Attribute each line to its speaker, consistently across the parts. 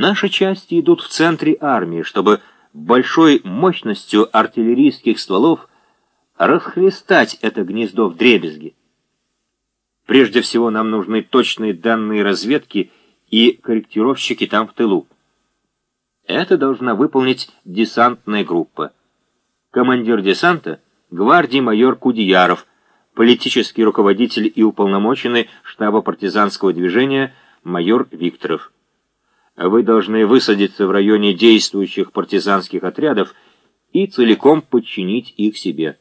Speaker 1: Наши части идут в центре армии, чтобы большой мощностью артиллерийских стволов расхлестать это гнездо в дребезги. Прежде всего нам нужны точные данные разведки и корректировщики там в тылу. Это должна выполнить десантная группа. Командир десанта — гвардии майор Кудеяров, политический руководитель и уполномоченный штаба партизанского движения майор Викторов. Вы должны высадиться в районе действующих партизанских отрядов и целиком подчинить их себе.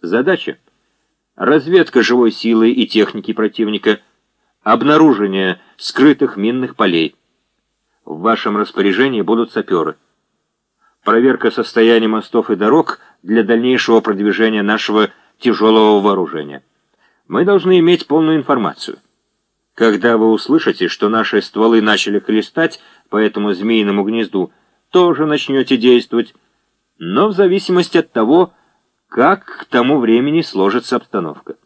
Speaker 1: Задача — разведка живой силы и техники противника, обнаружение скрытых минных полей. В вашем распоряжении будут саперы. Проверка состояния мостов и дорог для дальнейшего продвижения нашего тяжелого вооружения. Мы должны иметь полную информацию. Когда вы услышите, что наши стволы начали хлестать по этому змеиному гнезду, тоже начнете действовать, но в зависимости от того, как к тому времени сложится обстановка.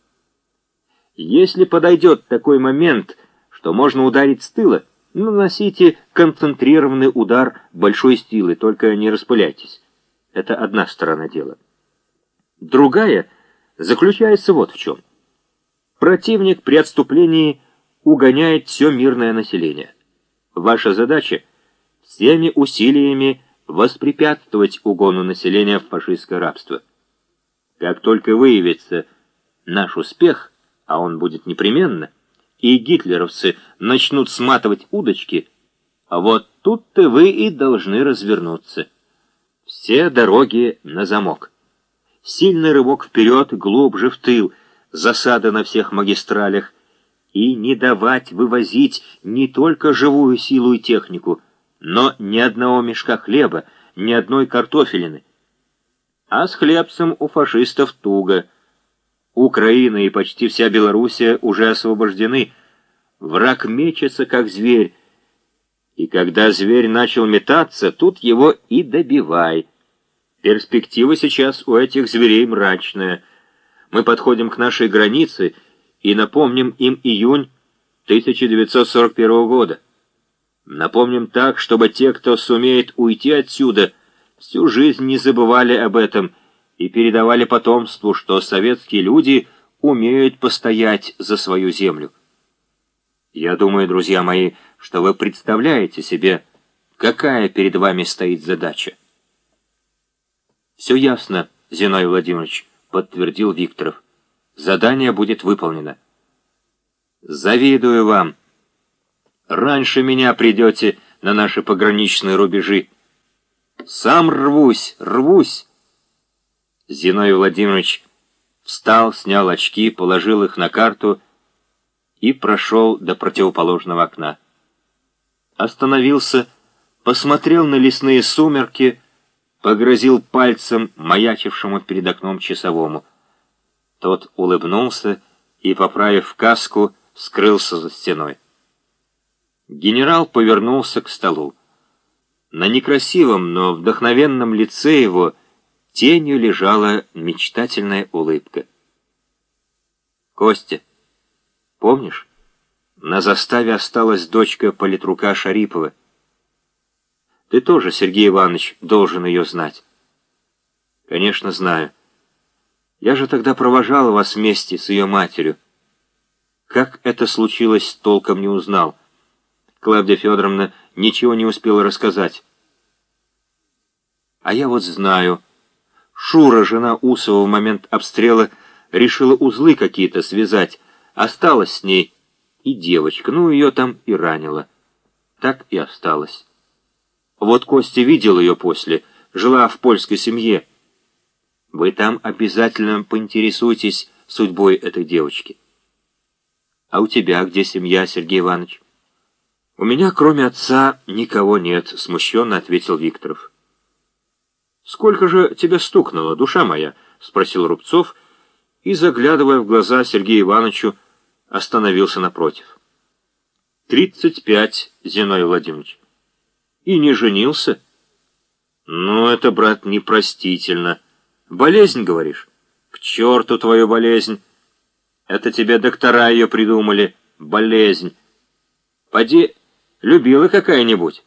Speaker 1: Если подойдет такой момент, что можно ударить с тыла, наносите концентрированный удар большой силы, только не распыляйтесь. Это одна сторона дела. Другая заключается вот в чем. Противник при отступлении угоняет все мирное население. Ваша задача — всеми усилиями воспрепятствовать угону населения в фашистское рабство. Как только выявится наш успех, а он будет непременно, и гитлеровцы начнут сматывать удочки, а вот тут-то вы и должны развернуться. Все дороги на замок. Сильный рывок вперед, глубже в тыл, засада на всех магистралях, и не давать вывозить не только живую силу и технику, но ни одного мешка хлеба, ни одной картофелины. А с хлебцем у фашистов туго. Украина и почти вся Белоруссия уже освобождены. Враг мечется, как зверь. И когда зверь начал метаться, тут его и добивай. Перспектива сейчас у этих зверей мрачная. Мы подходим к нашей границе — и напомним им июнь 1941 года. Напомним так, чтобы те, кто сумеет уйти отсюда, всю жизнь не забывали об этом и передавали потомству, что советские люди умеют постоять за свою землю. Я думаю, друзья мои, что вы представляете себе, какая перед вами стоит задача. «Все ясно, Зиной Владимирович», — подтвердил Викторов. Задание будет выполнено. Завидую вам. Раньше меня придете на наши пограничные рубежи. Сам рвусь, рвусь. Зиной Владимирович встал, снял очки, положил их на карту и прошел до противоположного окна. Остановился, посмотрел на лесные сумерки, погрозил пальцем маячившему перед окном часовому — тот улыбнулся и, поправив каску, скрылся за стеной. Генерал повернулся к столу. На некрасивом, но вдохновенном лице его тенью лежала мечтательная улыбка. «Костя, помнишь, на заставе осталась дочка политрука Шарипова? Ты тоже, Сергей Иванович, должен ее знать». «Конечно, знаю. Я же тогда провожал вас вместе с ее матерью. Как это случилось, толком не узнал. Клавдия Федоровна ничего не успела рассказать. А я вот знаю. Шура, жена Усова, в момент обстрела решила узлы какие-то связать. Осталась с ней и девочка, ну ее там и ранила. Так и осталась. Вот Костя видел ее после, жила в польской семье. Вы там обязательно поинтересуйтесь судьбой этой девочки. А у тебя где семья, Сергей Иванович? У меня, кроме отца, никого нет, смущенно ответил Викторов. Сколько же тебе стукнуло, душа моя? Спросил Рубцов и, заглядывая в глаза Сергею Ивановичу, остановился напротив. «Тридцать пять, Зиной Владимирович. И не женился?» «Ну, это, брат, непростительно». Болезнь, говоришь? К черту твою болезнь! Это тебе доктора ее придумали. Болезнь. Поди, любила какая-нибудь.